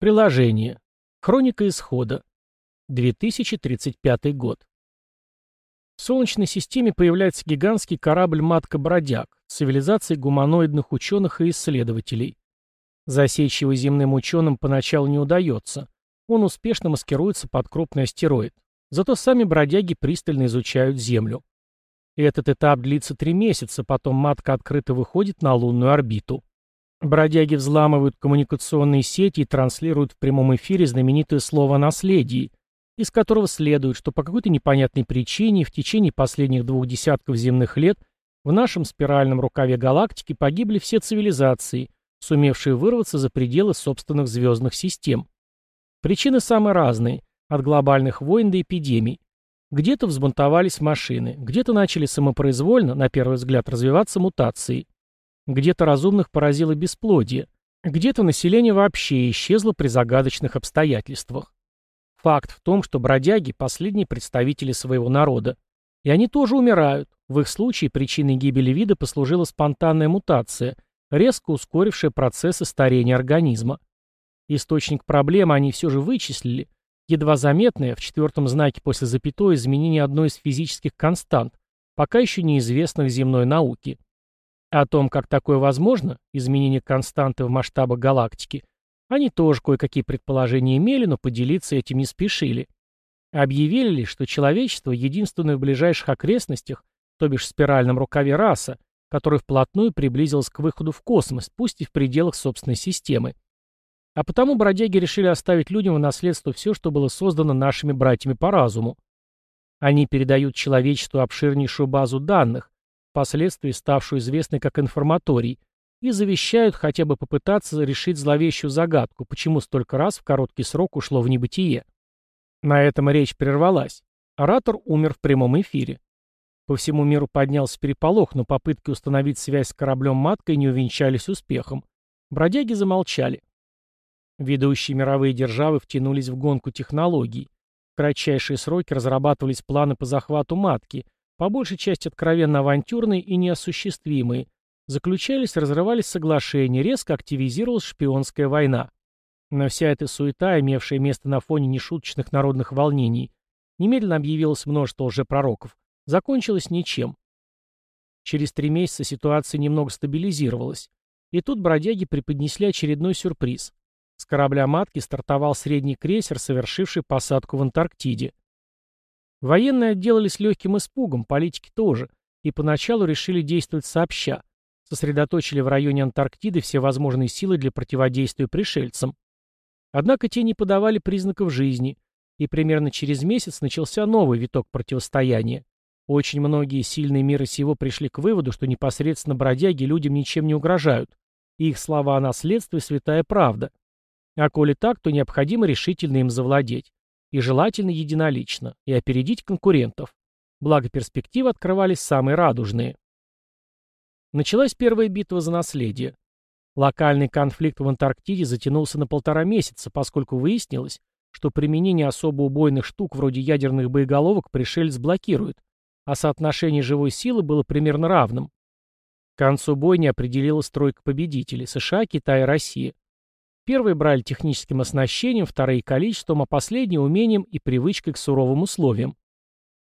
Приложение. Хроника исхода. 2035 год. В Солнечной системе появляется гигантский корабль-матка-бродяг, цивилизации гуманоидных ученых и исследователей. Засечь его земным ученым поначалу не удается. Он успешно маскируется под крупный астероид. Зато сами бродяги пристально изучают Землю. Этот этап длится три месяца, потом матка открыто выходит на лунную орбиту. Бродяги взламывают коммуникационные сети и транслируют в прямом эфире знаменитое слово о наследии, из которого следует, что по какой-то непонятной причине в течение последних двух десятков земных лет в нашем спиральном рукаве галактики погибли все цивилизации, сумевшие вырваться за пределы собственных звездных систем. Причины самые разные, от глобальных войн до эпидемий. Где-то взбунтовались машины, где-то начали самопроизвольно, на первый взгляд, развиваться мутации. Где-то разумных поразило бесплодие, где-то население вообще исчезло при загадочных обстоятельствах. Факт в том, что бродяги – последние представители своего народа. И они тоже умирают. В их случае причиной гибели вида послужила спонтанная мутация, резко ускорившая процессы старения организма. Источник проблемы они все же вычислили. Едва заметное, в четвертом знаке после запятой, изменение одной из физических констант, пока еще неизвестных земной науке. О том, как такое возможно, изменение константы в масштабах галактики, они тоже кое-какие предположения имели, но поделиться этим не спешили. Объявили лишь, что человечество — единственное в ближайших окрестностях, то бишь в спиральном рукаве раса, которая вплотную приблизилась к выходу в космос, пусть и в пределах собственной системы. А потому бродяги решили оставить людям в наследство все, что было создано нашими братьями по разуму. Они передают человечеству обширнейшую базу данных, впоследствии ставшую известной как информаторий, и завещают хотя бы попытаться решить зловещую загадку, почему столько раз в короткий срок ушло в небытие. На этом речь прервалась. Оратор умер в прямом эфире. По всему миру поднялся переполох, но попытки установить связь с кораблем-маткой не увенчались успехом. Бродяги замолчали. Ведущие мировые державы втянулись в гонку технологий. В кратчайшие сроки разрабатывались планы по захвату матки, по большей части откровенно авантюрные и неосуществимые. Заключались, разрывались соглашения, резко активизировалась шпионская война. Но вся эта суета, имевшая место на фоне нешуточных народных волнений, немедленно объявилось множество лжепророков, закончилась ничем. Через три месяца ситуация немного стабилизировалась. И тут бродяги преподнесли очередной сюрприз. С корабля «Матки» стартовал средний крейсер, совершивший посадку в Антарктиде. Военные отделались легким испугом, политики тоже, и поначалу решили действовать сообща. Сосредоточили в районе Антарктиды все возможные силы для противодействия пришельцам. Однако те не подавали признаков жизни, и примерно через месяц начался новый виток противостояния. Очень многие сильные мира сего пришли к выводу, что непосредственно бродяги людям ничем не угрожают, их слова о наследстве – святая правда. А коли так, то необходимо решительно им завладеть. И желательно единолично, и опередить конкурентов. Благо перспективы открывались самые радужные. Началась первая битва за наследие. Локальный конфликт в Антарктиде затянулся на полтора месяца, поскольку выяснилось, что применение особо убойных штук вроде ядерных боеголовок пришелец блокирует, а соотношение живой силы было примерно равным. К концу бойни определилась тройка победителей – США, Китай и Россия. Первые брали техническим оснащением, вторые – количеством, а последние – умением и привычкой к суровым условиям.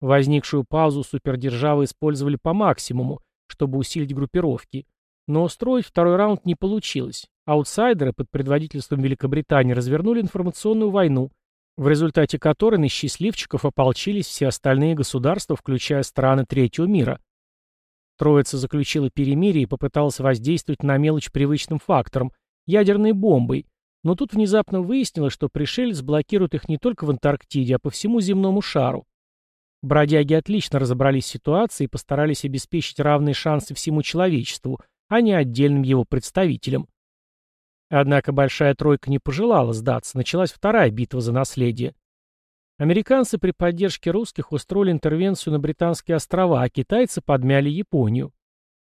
Возникшую паузу супердержавы использовали по максимуму, чтобы усилить группировки. Но устроить второй раунд не получилось. Аутсайдеры под предводительством Великобритании развернули информационную войну, в результате которой на счастливчиков ополчились все остальные государства, включая страны третьего мира. Троица заключила перемирие и попыталась воздействовать на мелочь привычным фактором, ядерной бомбой, но тут внезапно выяснилось, что пришелец блокирует их не только в Антарктиде, а по всему земному шару. Бродяги отлично разобрались в ситуации и постарались обеспечить равные шансы всему человечеству, а не отдельным его представителям. Однако Большая Тройка не пожелала сдаться, началась вторая битва за наследие. Американцы при поддержке русских устроили интервенцию на Британские острова, а китайцы подмяли Японию.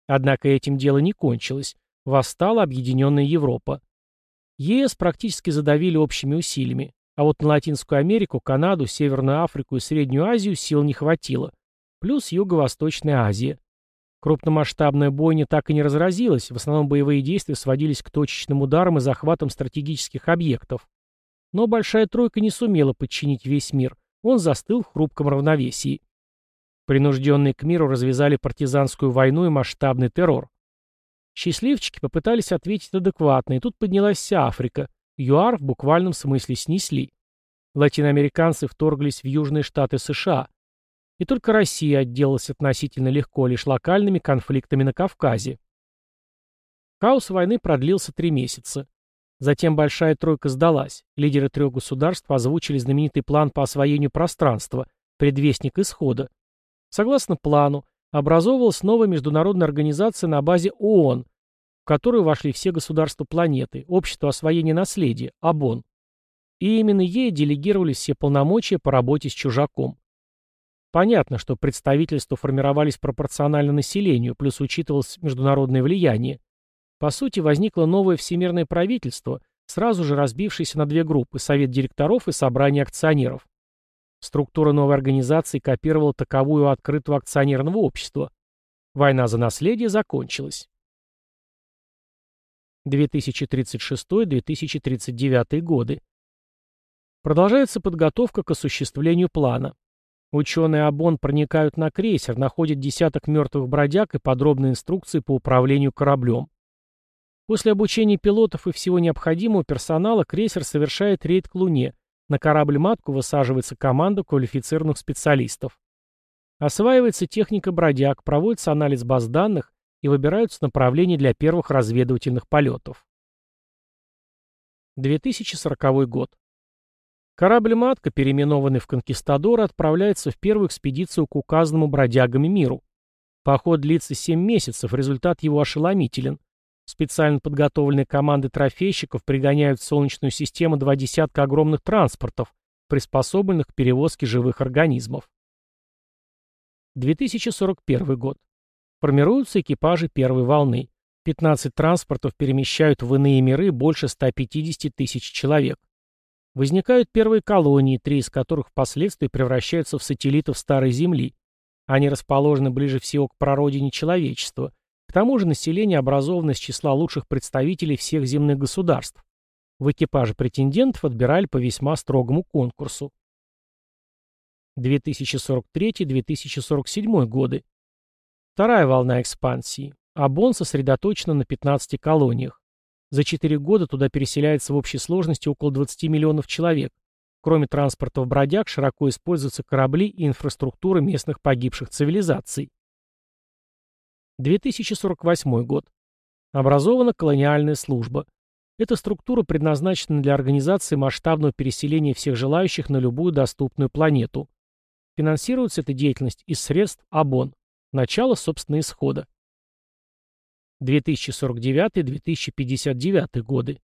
Однако этим дело не кончилось. Восстала объединенная Европа. ЕС практически задавили общими усилиями, а вот на Латинскую Америку, Канаду, Северную Африку и Среднюю Азию сил не хватило, плюс Юго-Восточная Азия. Крупномасштабная бойня так и не разразилась, в основном боевые действия сводились к точечным ударам и захватам стратегических объектов. Но Большая Тройка не сумела подчинить весь мир, он застыл в хрупком равновесии. Принужденные к миру развязали партизанскую войну и масштабный террор. Счастливчики попытались ответить адекватно, и тут поднялась вся Африка. ЮАР в буквальном смысле снесли. Латиноамериканцы вторглись в южные штаты США. И только Россия отделалась относительно легко лишь локальными конфликтами на Кавказе. Хаос войны продлился три месяца. Затем Большая Тройка сдалась. Лидеры трех государств озвучили знаменитый план по освоению пространства, предвестник исхода. Согласно плану, образовывалась новая международная организация на базе ООН, в которую вошли все государства планеты, Общество освоения наследия, ОБОН. И именно ей делегировались все полномочия по работе с чужаком. Понятно, что представительства формировались пропорционально населению, плюс учитывалось международное влияние. По сути, возникло новое всемирное правительство, сразу же разбившееся на две группы – Совет директоров и Собрание акционеров. Структура новой организации копировала таковую открытого акционерного общества. Война за наследие закончилась. 2036-2039 годы. Продолжается подготовка к осуществлению плана. Ученые ОБОН проникают на крейсер, находят десяток мертвых бродяг и подробные инструкции по управлению кораблем. После обучения пилотов и всего необходимого персонала крейсер совершает рейд к Луне. На корабль-матку высаживается команда квалифицированных специалистов. Осваивается техника бродяг, проводится анализ баз данных и выбираются направления для первых разведывательных полетов. 2040 год. Корабль-матка, переименованный в «Конкистадор», отправляется в первую экспедицию к указанному бродягами миру. Поход длится 7 месяцев, результат его ошеломителен. Специально подготовленные команды трофейщиков пригоняют в Солнечную систему два десятка огромных транспортов, приспособленных к перевозке живых организмов. 2041 год. Формируются экипажи первой волны. 15 транспортов перемещают в иные миры больше 150 тысяч человек. Возникают первые колонии, три из которых впоследствии превращаются в сателлитов Старой Земли. Они расположены ближе всего к прародине человечества, к тому же население образовано из числа лучших представителей всех земных государств. В экипаже претендентов отбирали по весьма строгому конкурсу. 2043-2047 годы. Вторая волна экспансии. Абон сосредоточена на 15 колониях. За 4 года туда переселяется в общей сложности около 20 миллионов человек. Кроме транспортов бродяг, широко используются корабли и инфраструктура местных погибших цивилизаций. 2048 год. Образована колониальная служба. Эта структура предназначена для организации масштабного переселения всех желающих на любую доступную планету. Финансируется эта деятельность из средств ОБОН. Начало, собственно, исхода. 2049-2059 годы.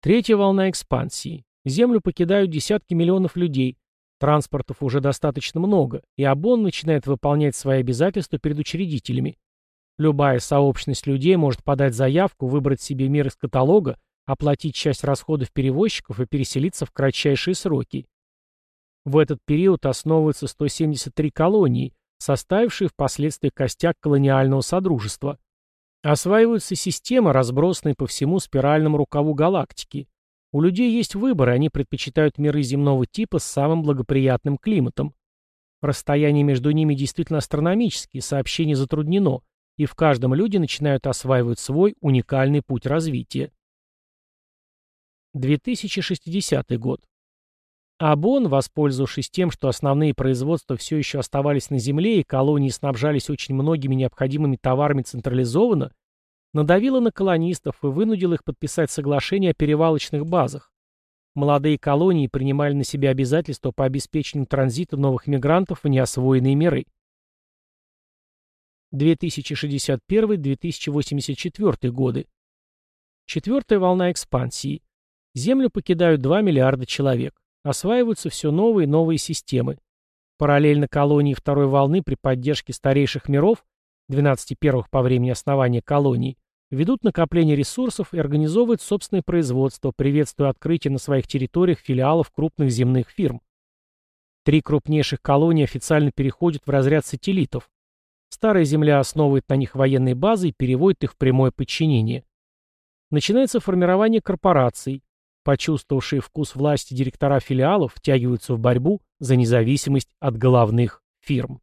Третья волна экспансии. Землю покидают десятки миллионов людей. Транспортов уже достаточно много, и ОБОН начинает выполнять свои обязательства перед учредителями. Любая сообщность людей может подать заявку, выбрать себе мир из каталога, оплатить часть расходов перевозчиков и переселиться в кратчайшие сроки. В этот период основываются 173 колонии, составившие впоследствии костяк колониального содружества. Осваиваются системы, разбросанные по всему спиральному рукаву галактики. У людей есть выбор, и они предпочитают миры земного типа с самым благоприятным климатом. Расстояние между ними действительно астрономические, сообщение затруднено – и в каждом люди начинают осваивать свой уникальный путь развития. 2060 год. Абон, воспользовавшись тем, что основные производства все еще оставались на земле и колонии снабжались очень многими необходимыми товарами централизованно, надавила на колонистов и вынудила их подписать соглашение о перевалочных базах. Молодые колонии принимали на себя обязательства по обеспечению транзита новых мигрантов в неосвоенные миры. 2061-2084 годы. Четвертая волна экспансии. Землю покидают 2 миллиарда человек. Осваиваются все новые и новые системы. Параллельно колонии второй волны при поддержке старейших миров, 12 первых по времени основания колоний, ведут накопление ресурсов и организовывают собственное производство, приветствуя открытие на своих территориях филиалов крупных земных фирм. Три крупнейших колонии официально переходят в разряд сателлитов. Старая земля основывает на них военные базы и переводит их в прямое подчинение. Начинается формирование корпораций. почувствовавшие вкус власти директора филиалов втягиваются в борьбу за независимость от головных фирм.